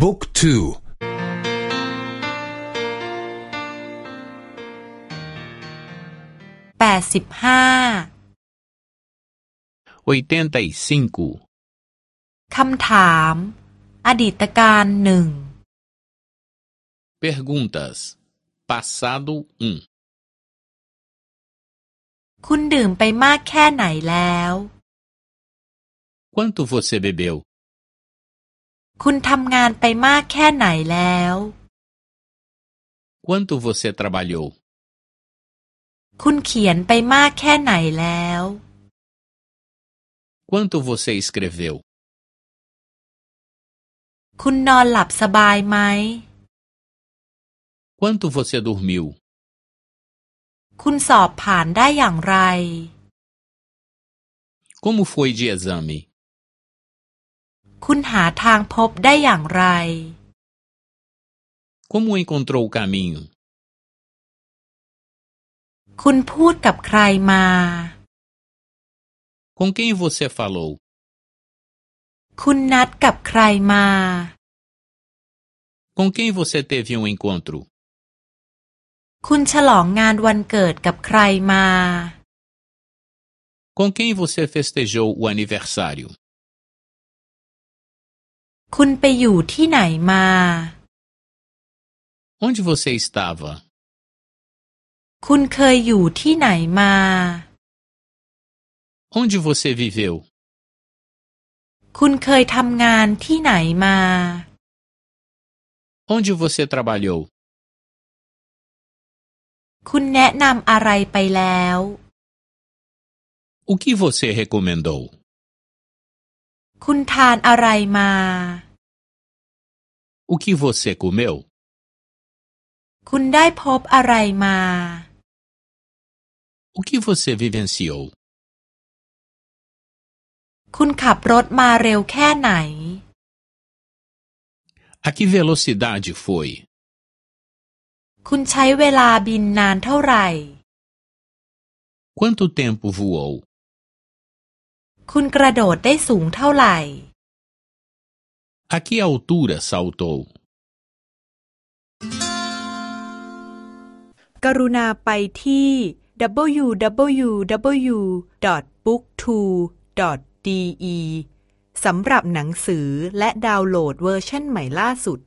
บุ๊กทูแปดสิบห้าคำถาม อดีตการหนึ่ง Perguntas passado um คุณดื่มไปมากแค่ไหนแล้ว Quanto você bebeu? คุณทำงานไปมากแค่ไหนแล้ว Quanto você trabalhou? คุณเขียนไปมากแค่ไหนแล้ว Quanto você escreveu? คุณนอนหลับสบายไหม Quanto você dormiu? คุณสอบผ่านได้อย่างไร Como foi de exame? คุณหาทางพบได้อย่างไร Como encontrou o caminho? คุณพูดกับใครมา Com quem você falou? คุณนัดกับใครมา Com quem você teve um encontro? คุณฉลองงานวันเกิดกับใครมา Com quem você festejou o aniversário? คุณไปอยู่ที่ไหนมา Onde você estava? คุณเคยอยู่ที่ไหนมา Onde você viveu? คุณเคยทำงานที่ไหนมา Onde você trabalhou? คุณแนะนำอะไรไปแล้ว O que você recomendou? คุณทานอะไรมา O que você comeu? คุณได้พบอะไรมา O que você vivenciou? คุณขับรถมาเร็วแค่ไหน A que velocidade foi? คุณใช้เวลาบินนานเท่าไหร่ Quanto tempo voou? คุณกระโดดได้สูงเท่าไหร่ A que altura saltou? กรุณาไปที่ www.booktwo.de สำหรับหนังสือและดาวน์โหลดเวอร์ชันใหม่ล่าสุด